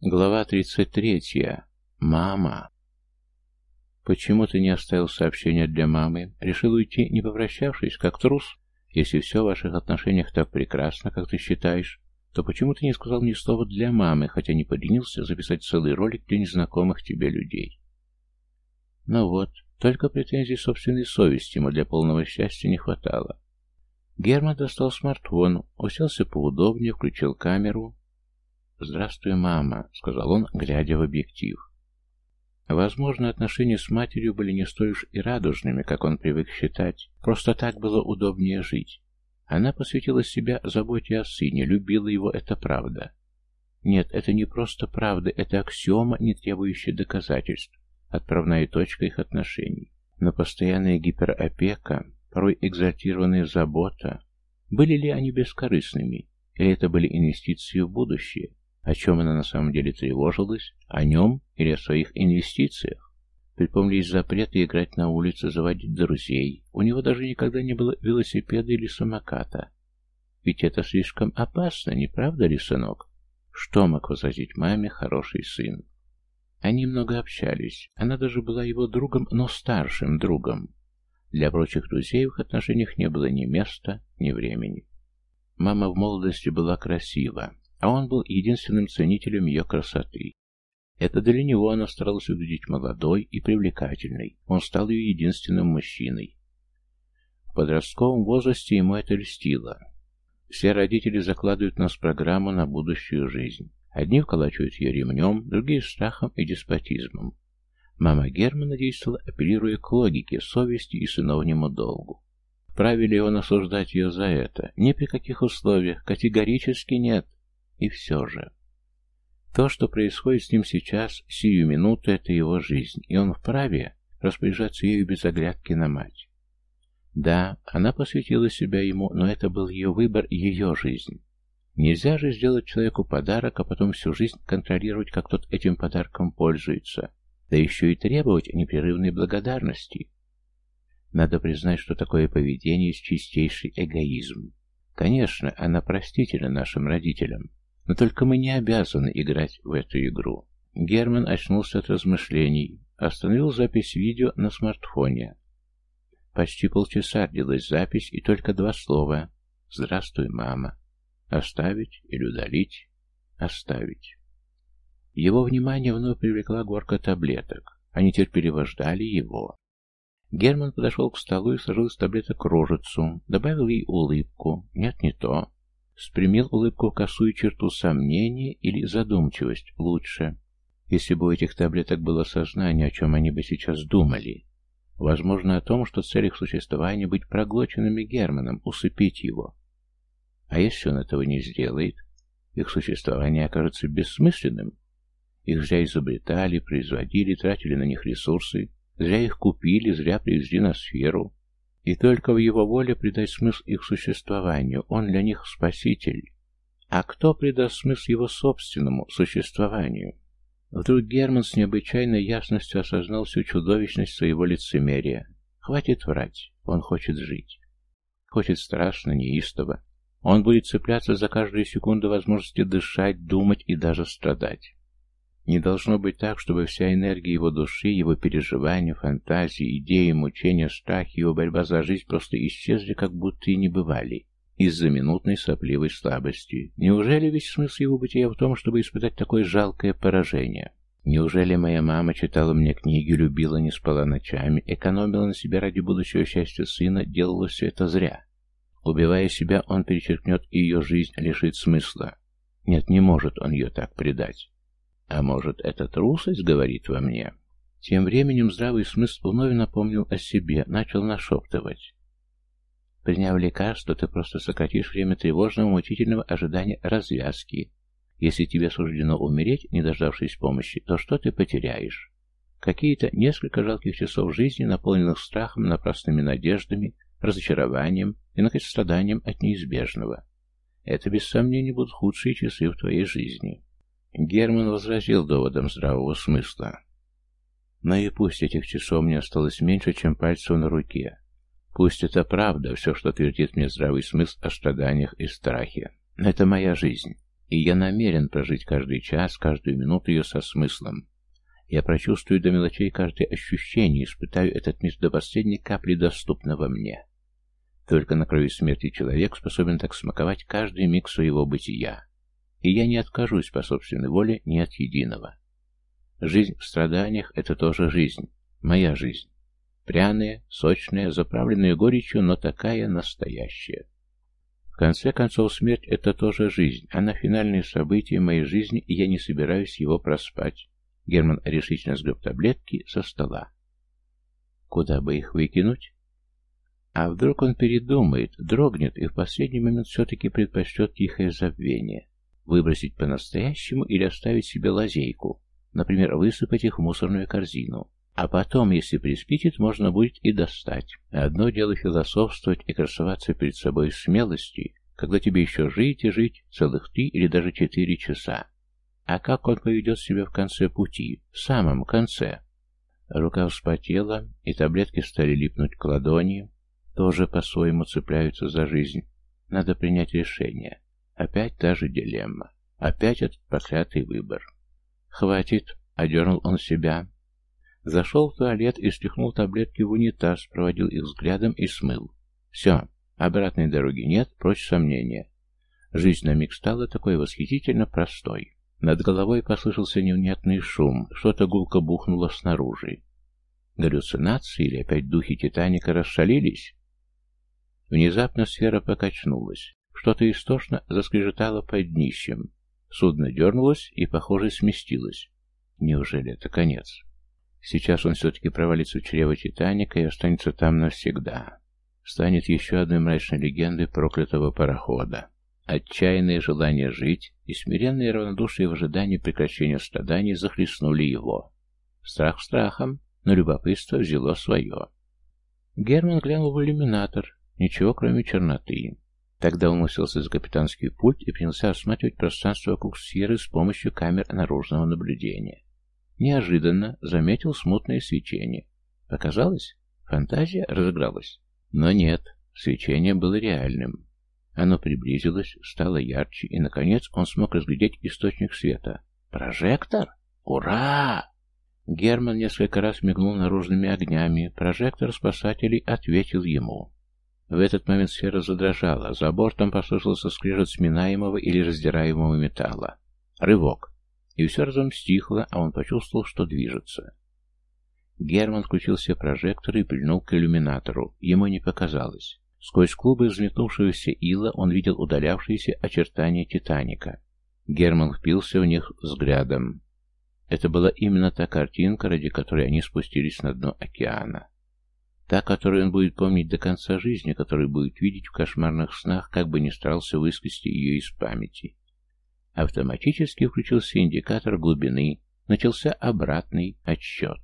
Глава 33. Мама. Почему ты не оставил сообщения для мамы? Решил уйти, не попрощавшись, как трус? Если все в ваших отношениях так прекрасно, как ты считаешь, то почему ты не сказал ни слова для мамы, хотя не поленился записать целый ролик для незнакомых тебе людей? Ну вот, только претензий собственной совести ему для полного счастья не хватало. Герман достал смартфон, уселся поудобнее, включил камеру, «Здравствуй, мама», — сказал он, глядя в объектив. Возможно, отношения с матерью были не столь уж и радужными, как он привык считать. Просто так было удобнее жить. Она посвятила себя заботе о сыне, любила его, это правда. Нет, это не просто правда, это аксиома, не требующая доказательств, отправная точка их отношений. Но постоянная гиперопека, порой экзальтированная забота, были ли они бескорыстными, или это были инвестиции в будущее? О чем она на самом деле тревожилась? О нем или о своих инвестициях? Припомнились запреты играть на улице, заводить друзей. У него даже никогда не было велосипеда или самоката. Ведь это слишком опасно, не правда ли, сынок? Что мог возразить маме хороший сын? Они много общались. Она даже была его другом, но старшим другом. Для прочих друзей в их отношениях не было ни места, ни времени. Мама в молодости была красива, а он был единственным ценителем ее красоты. Это для него она старалась выглядеть молодой и привлекательной. Он стал ее единственным мужчиной. В подростковом возрасте ему это льстило. Все родители закладывают нас программу на будущую жизнь. Одни вколачивают ее ремнем, другие страхом и деспотизмом. Мама Германа действовала, апеллируя к логике, совести и сыновнему долгу. Вправе ли он осуждать ее за это? Ни при каких условиях, категорически нет. И все же. То, что происходит с ним сейчас, сию минуту, это его жизнь, и он вправе распоряжаться ею без оглядки на мать. Да, она посвятила себя ему, но это был ее выбор, ее жизнь. Нельзя же сделать человеку подарок, а потом всю жизнь контролировать, как тот этим подарком пользуется, да еще и требовать непрерывной благодарности. Надо признать, что такое поведение чистейший эгоизм. Конечно, она простительна нашим родителям, но только мы не обязаны играть в эту игру. Герман очнулся от размышлений, остановил запись видео на смартфоне. Почти полчаса длилась запись, и только два слова «Здравствуй, мама». Оставить или удалить? Оставить. Его внимание вновь привлекла горка таблеток. Они терпеливо ждали его. Герман подошел к столу и сложил из таблеток рожицу, добавил ей улыбку. Нет, не то. Спрямил улыбку в косую черту сомнения или задумчивость лучше. Если бы у этих таблеток было сознание, о чем они бы сейчас думали. Возможно, о том, что цель их существования быть проглоченными Германом, усыпить его. А если он этого не сделает, их существование окажется бессмысленным. Их зря изобретали, производили, тратили на них ресурсы, зря их купили, зря привезли на сферу. И только в его воле придать смысл их существованию. Он для них спаситель. А кто придаст смысл его собственному существованию? Вдруг Герман с необычайной ясностью осознал всю чудовищность своего лицемерия. Хватит врать, он хочет жить. Хочет страшно, неистово. Он будет цепляться за каждую секунду возможности дышать, думать и даже страдать. Не должно быть так, чтобы вся энергия его души, его переживания, фантазии, идеи, мучения, страхи, его борьба за жизнь просто исчезли, как будто и не бывали, из-за минутной сопливой слабости. Неужели весь смысл его бытия в том, чтобы испытать такое жалкое поражение? Неужели моя мама читала мне книги, любила, не спала ночами, экономила на себя ради будущего счастья сына, делала все это зря? Убивая себя, он перечеркнет ее жизнь, лишит смысла. Нет, не может он ее так предать. А может, это трусость говорит во мне? Тем временем здравый смысл вновь напомнил о себе, начал нашептывать. Приняв лекарство, ты просто сократишь время тревожного, мучительного ожидания развязки. Если тебе суждено умереть, не дождавшись помощи, то что ты потеряешь? Какие-то несколько жалких часов жизни, наполненных страхом, напрасными надеждами, разочарованием и, наконец, страданием от неизбежного. Это, без сомнения, будут худшие часы в твоей жизни. Герман возразил доводом здравого смысла. Но и пусть этих часов мне осталось меньше, чем пальцев на руке. Пусть это правда, все, что твердит мне здравый смысл о страданиях и страхе. Это моя жизнь. И я намерен прожить каждый час, каждую минуту ее со смыслом. Я прочувствую до мелочей каждое ощущение, испытаю этот мир до последней капли доступного мне. Только на крови смерти человек способен так смаковать каждый миг своего бытия. И я не откажусь по собственной воле ни от единого. Жизнь в страданиях — это тоже жизнь. Моя жизнь. Пряная, сочная, заправленная горечью, но такая настоящая. В конце концов, смерть — это тоже жизнь. Она финальное событие моей жизни, и я не собираюсь его проспать. Герман решительно сгреб таблетки со стола. Куда бы их выкинуть? А вдруг он передумает, дрогнет и в последний момент все-таки предпочтет тихое забвение? Выбросить по-настоящему или оставить себе лазейку? Например, высыпать их в мусорную корзину. А потом, если приспичит, можно будет и достать. Одно дело философствовать и красоваться перед собой смелости, когда тебе еще жить и жить целых три или даже четыре часа. А как он поведет себя в конце пути, в самом конце? Рука вспотела, и таблетки стали липнуть к ладони, тоже по-своему цепляются за жизнь. Надо принять решение. Опять та же дилемма. Опять этот проклятый выбор. «Хватит!» — одернул он себя. Зашел в туалет и стряхнул таблетки в унитаз, проводил их взглядом и смыл. «Все, обратной дороги нет, прочь сомнения». Жизнь на миг стала такой восхитительно простой. Над головой послышался невнятный шум, что-то гулко бухнуло снаружи. Галлюцинации или опять духи Титаника расшалились? Внезапно сфера покачнулась. Что-то истошно заскрежетало под днищем. Судно дернулось и, похоже, сместилось. Неужели это конец? Сейчас он все-таки провалится в чрево Титаника и останется там навсегда. Станет еще одной мрачной легендой проклятого парохода. Отчаянное желание жить и смиренное равнодушие в ожидании прекращения страданий захлестнули его. Страх страхом, но любопытство взяло свое. Герман глянул в иллюминатор. Ничего, кроме черноты. Тогда он уселся за капитанский пульт и принялся осматривать пространство вокруг сферы с помощью камер наружного наблюдения. Неожиданно заметил смутное свечение. Показалось? Фантазия разыгралась. Но нет, свечение было реальным. Оно приблизилось, стало ярче, и, наконец, он смог разглядеть источник света. «Прожектор? Ура!» Герман несколько раз мигнул наружными огнями. Прожектор спасателей ответил ему. В этот момент сфера задрожала. За бортом послышался скрежет сминаемого или раздираемого металла. Рывок. И все разом стихло, а он почувствовал, что движется. Герман включил все прожекторы и прильнул к иллюминатору. Ему не показалось. Сквозь клубы взметнувшегося ила он видел удалявшиеся очертания Титаника. Герман впился в них взглядом. Это была именно та картинка, ради которой они спустились на дно океана. Та, которую он будет помнить до конца жизни, которую будет видеть в кошмарных снах, как бы ни старался выскрести ее из памяти. Автоматически включился индикатор глубины, начался обратный отсчет.